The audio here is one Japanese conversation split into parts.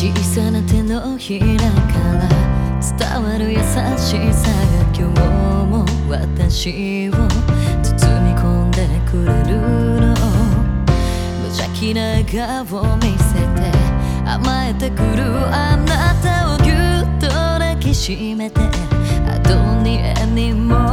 小さな手のひらから伝わる優しさが今日も私を包み込んでくれるの無邪気な顔を見せて甘えてくるあなたをぎゅっと抱きしめて後にえにも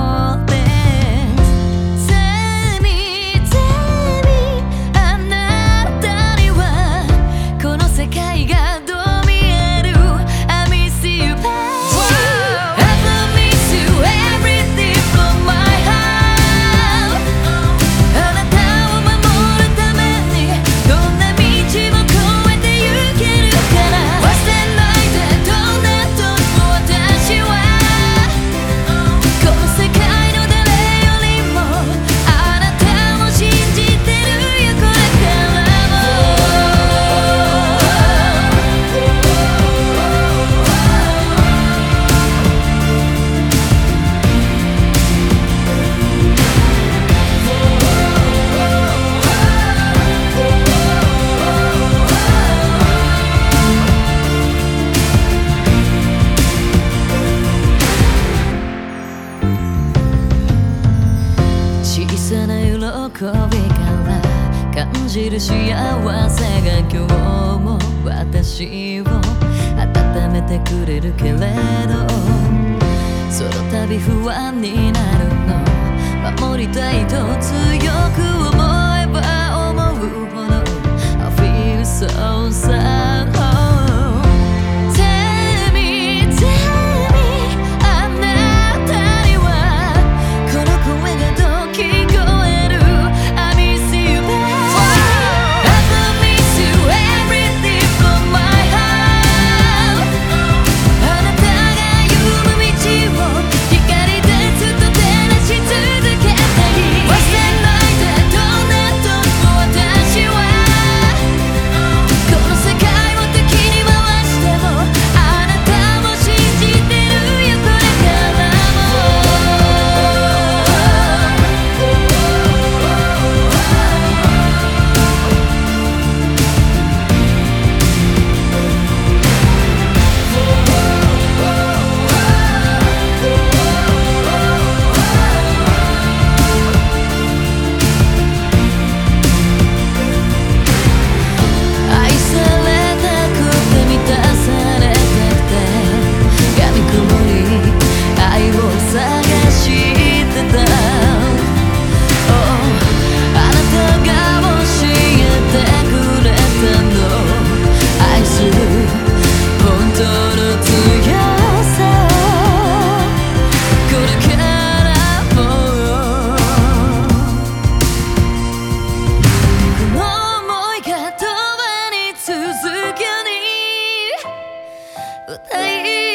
さな喜びから感じる幸せが今日も私を温めてくれるけれどその度不安になるの。守りたいと強 Baby